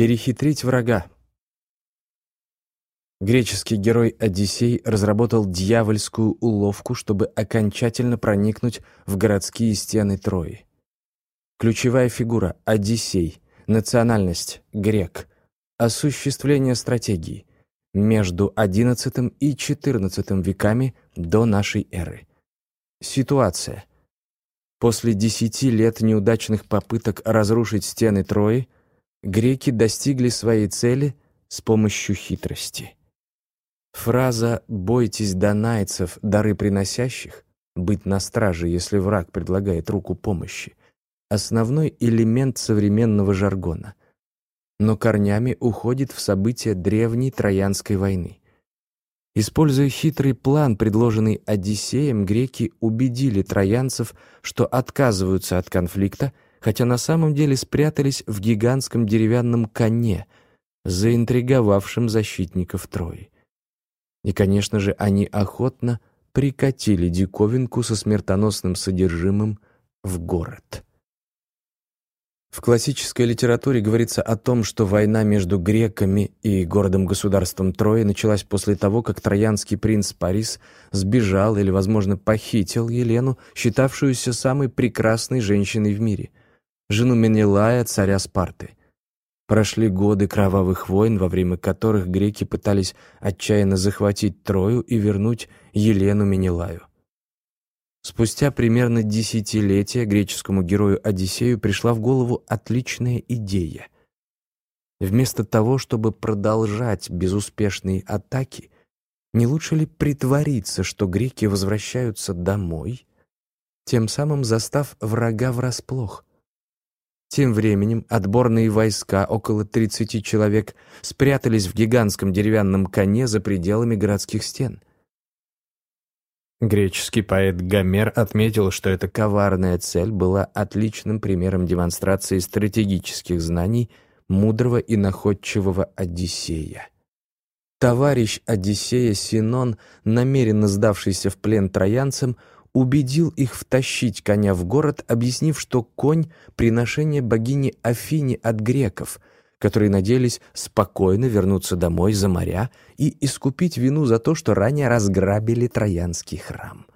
Перехитрить врага. Греческий герой Одиссей разработал дьявольскую уловку, чтобы окончательно проникнуть в городские стены Трои. Ключевая фигура – Одиссей, национальность – грек, осуществление стратегии – между XI и XIV веками до нашей эры. Ситуация. После десяти лет неудачных попыток разрушить стены Трои, греки достигли своей цели с помощью хитрости. Фраза «бойтесь донайцев, дары приносящих» «быть на страже, если враг предлагает руку помощи» основной элемент современного жаргона, но корнями уходит в события древней Троянской войны. Используя хитрый план, предложенный Одиссеем, греки убедили троянцев, что отказываются от конфликта, хотя на самом деле спрятались в гигантском деревянном коне, заинтриговавшем защитников Трои. И, конечно же, они охотно прикатили диковинку со смертоносным содержимым в город. В классической литературе говорится о том, что война между греками и городом-государством Трои началась после того, как троянский принц Парис сбежал или, возможно, похитил Елену, считавшуюся самой прекрасной женщиной в мире, жену Менелая, царя Спарты. Прошли годы кровавых войн, во время которых греки пытались отчаянно захватить Трою и вернуть Елену Менелаю. Спустя примерно десятилетия греческому герою Одиссею пришла в голову отличная идея. Вместо того, чтобы продолжать безуспешные атаки, не лучше ли притвориться, что греки возвращаются домой, тем самым застав врага врасплох? Тем временем отборные войска, около 30 человек, спрятались в гигантском деревянном коне за пределами городских стен — Греческий поэт Гомер отметил, что эта коварная цель была отличным примером демонстрации стратегических знаний мудрого и находчивого Одиссея. Товарищ Одиссея Синон, намеренно сдавшийся в плен троянцам, убедил их втащить коня в город, объяснив, что конь — приношение богини Афине от греков — которые надеялись спокойно вернуться домой за моря и искупить вину за то, что ранее разграбили Троянский храм.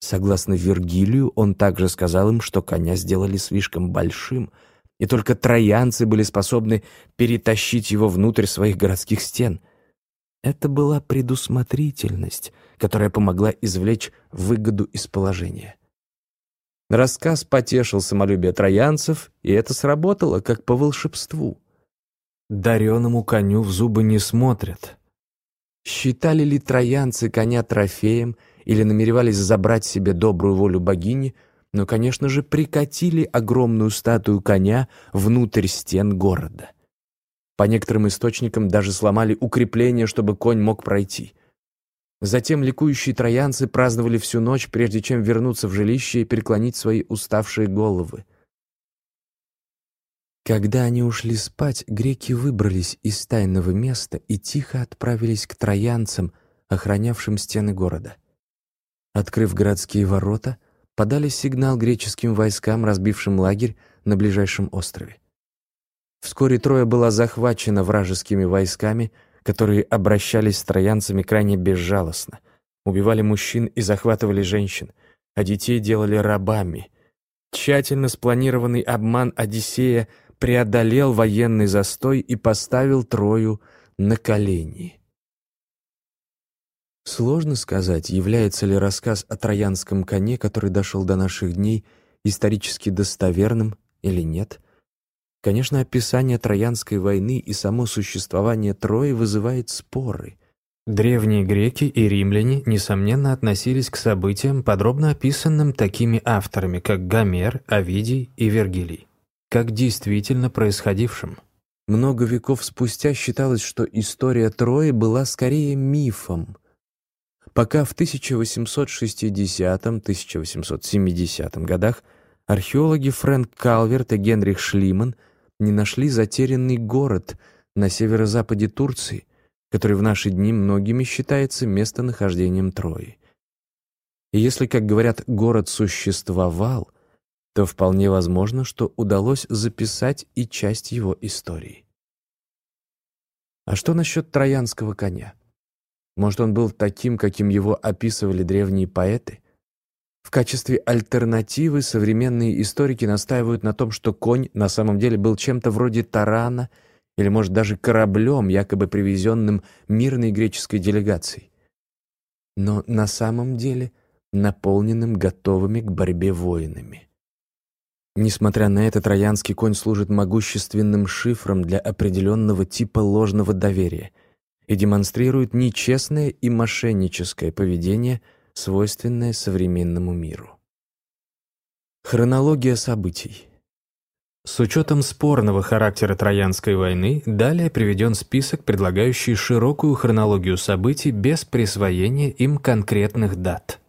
Согласно Вергилию, он также сказал им, что коня сделали слишком большим, и только троянцы были способны перетащить его внутрь своих городских стен. Это была предусмотрительность, которая помогла извлечь выгоду из положения. Рассказ потешил самолюбие троянцев, и это сработало как по волшебству. Дареному коню в зубы не смотрят. Считали ли троянцы коня трофеем или намеревались забрать себе добрую волю богини, но, конечно же, прикатили огромную статую коня внутрь стен города. По некоторым источникам даже сломали укрепление, чтобы конь мог пройти. Затем ликующие троянцы праздновали всю ночь, прежде чем вернуться в жилище и преклонить свои уставшие головы. Когда они ушли спать, греки выбрались из тайного места и тихо отправились к троянцам, охранявшим стены города. Открыв городские ворота, подали сигнал греческим войскам, разбившим лагерь на ближайшем острове. Вскоре Троя была захвачена вражескими войсками, которые обращались с троянцами крайне безжалостно, убивали мужчин и захватывали женщин, а детей делали рабами. Тщательно спланированный обман Одиссея — преодолел военный застой и поставил Трою на колени. Сложно сказать, является ли рассказ о троянском коне, который дошел до наших дней, исторически достоверным или нет. Конечно, описание Троянской войны и само существование Трои вызывает споры. Древние греки и римляне, несомненно, относились к событиям, подробно описанным такими авторами, как Гомер, Овидий и Вергилий как действительно происходившем. Много веков спустя считалось, что история Трои была скорее мифом, пока в 1860-1870 годах археологи Фрэнк Калверт и Генрих Шлиман не нашли затерянный город на северо-западе Турции, который в наши дни многими считается местонахождением Трои. И если, как говорят, город существовал, то вполне возможно, что удалось записать и часть его истории. А что насчет троянского коня? Может, он был таким, каким его описывали древние поэты? В качестве альтернативы современные историки настаивают на том, что конь на самом деле был чем-то вроде тарана или, может, даже кораблем, якобы привезенным мирной греческой делегацией. Но на самом деле наполненным готовыми к борьбе воинами. Несмотря на это, троянский конь служит могущественным шифром для определенного типа ложного доверия и демонстрирует нечестное и мошенническое поведение – свойственное современному миру. Хронология событий. С учетом спорного характера Троянской войны, далее приведен список, предлагающий широкую хронологию событий без присвоения им конкретных дат.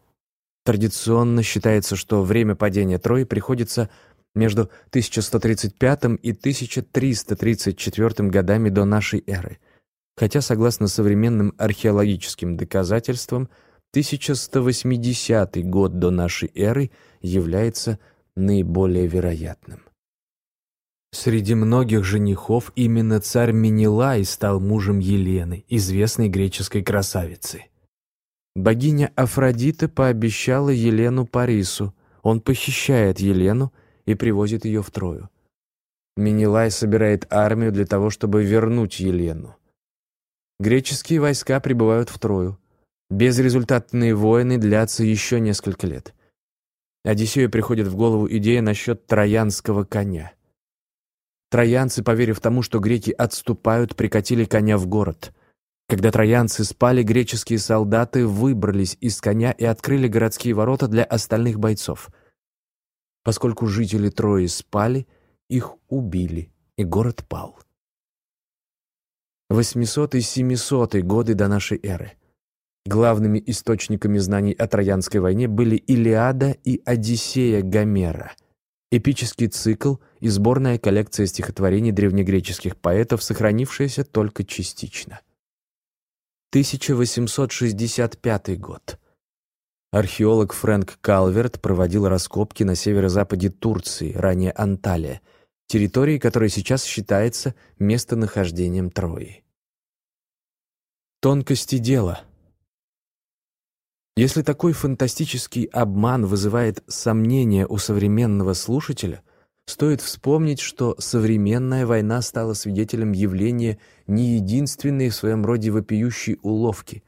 Традиционно считается, что время падения Трои приходится между 1135 и 1334 годами до нашей эры, хотя, согласно современным археологическим доказательствам, 1180 год до нашей эры является наиболее вероятным. Среди многих женихов именно царь Менелай стал мужем Елены, известной греческой красавицы. Богиня Афродита пообещала Елену Парису. Он похищает Елену и привозит ее в Трою. Менелай собирает армию для того, чтобы вернуть Елену. Греческие войска прибывают в Трою. Безрезультатные войны длятся еще несколько лет. Одиссею приходит в голову идея насчет троянского коня. Троянцы, поверив тому, что греки отступают, прикатили коня в город. Когда троянцы спали, греческие солдаты выбрались из коня и открыли городские ворота для остальных бойцов. Поскольку жители Трои спали, их убили, и город пал. 800 и 700 годы до нашей эры – Главными источниками знаний о Троянской войне были Илиада и Одиссея Гомера, эпический цикл и сборная коллекция стихотворений древнегреческих поэтов, сохранившаяся только частично. 1865 год. Археолог Фрэнк Калверт проводил раскопки на северо-западе Турции, ранее Анталия, территории, которая сейчас считается местонахождением Трои. Тонкости дела – если такой фантастический обман вызывает сомнения у современного слушателя, стоит вспомнить, что современная война стала свидетелем явления не единственной в своем роде вопиющей уловки.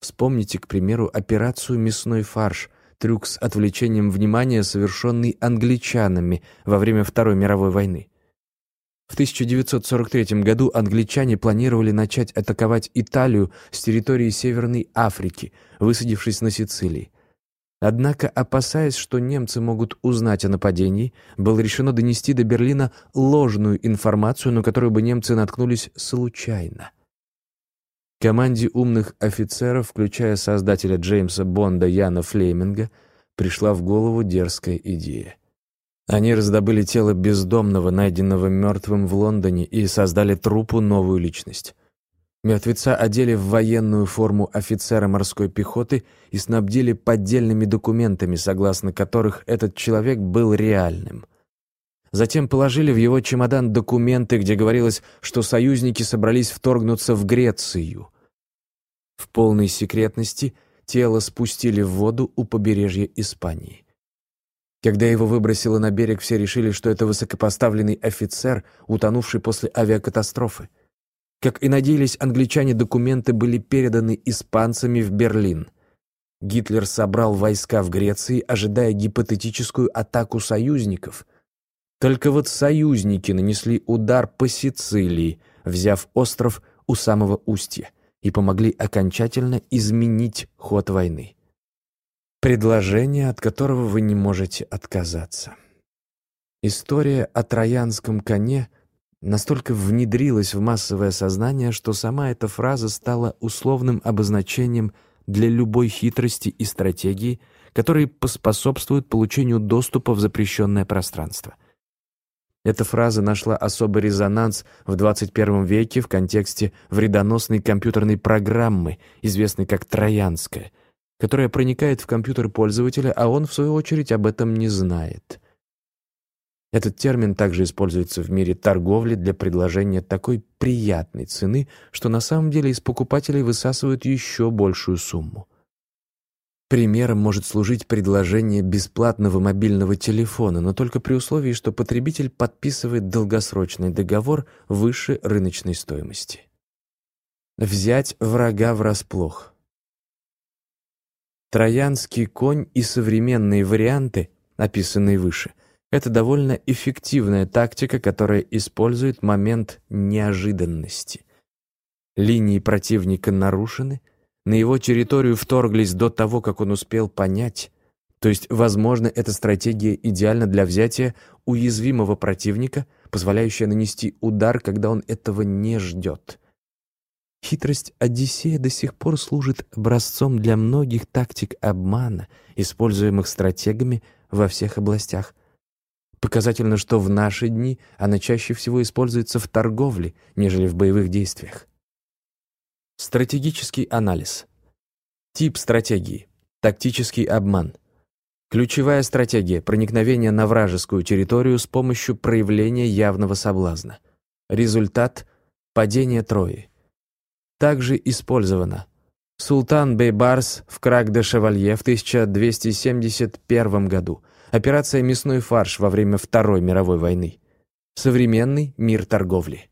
Вспомните, к примеру, операцию «Мясной фарш», трюк с отвлечением внимания, совершенный англичанами во время Второй мировой войны. В 1943 году англичане планировали начать атаковать Италию с территории Северной Африки, высадившись на Сицилии. Однако, опасаясь, что немцы могут узнать о нападении, было решено донести до Берлина ложную информацию, на которую бы немцы наткнулись случайно. Команде умных офицеров, включая создателя Джеймса Бонда Яна Флейминга, пришла в голову дерзкая идея. Они раздобыли тело бездомного, найденного мертвым в Лондоне, и создали трупу новую личность. Мертвеца одели в военную форму офицера морской пехоты и снабдили поддельными документами, согласно которых этот человек был реальным. Затем положили в его чемодан документы, где говорилось, что союзники собрались вторгнуться в Грецию. В полной секретности тело спустили в воду у побережья Испании. Когда его выбросило на берег, все решили, что это высокопоставленный офицер, утонувший после авиакатастрофы. Как и надеялись англичане, документы были переданы испанцами в Берлин. Гитлер собрал войска в Греции, ожидая гипотетическую атаку союзников. Только вот союзники нанесли удар по Сицилии, взяв остров у самого устья, и помогли окончательно изменить ход войны. Предложение, от которого вы не можете отказаться. История о троянском коне настолько внедрилась в массовое сознание, что сама эта фраза стала условным обозначением для любой хитрости и стратегии, которые поспособствуют получению доступа в запрещенное пространство. Эта фраза нашла особый резонанс в 21 веке в контексте вредоносной компьютерной программы, известной как «Троянская», которая проникает в компьютер пользователя, а он, в свою очередь, об этом не знает. Этот термин также используется в мире торговли для предложения такой приятной цены, что на самом деле из покупателей высасывают еще большую сумму. Примером может служить предложение бесплатного мобильного телефона, но только при условии, что потребитель подписывает долгосрочный договор выше рыночной стоимости. Взять врага врасплох. Троянский конь и современные варианты, описанные выше – это довольно эффективная тактика, которая использует момент неожиданности. Линии противника нарушены, на его территорию вторглись до того, как он успел понять, то есть, возможно, эта стратегия идеальна для взятия уязвимого противника, позволяющая нанести удар, когда он этого не ждет. Хитрость Одиссея до сих пор служит образцом для многих тактик обмана, используемых стратегами во всех областях – Показательно, что в наши дни она чаще всего используется в торговле, нежели в боевых действиях. Стратегический анализ. Тип стратегии. Тактический обман. Ключевая стратегия – проникновение на вражескую территорию с помощью проявления явного соблазна. Результат – падение Трои. Также использовано Султан Бейбарс в Крак-де-Шевалье в 1271 году – Операция «Мясной фарш» во время Второй мировой войны. Современный мир торговли.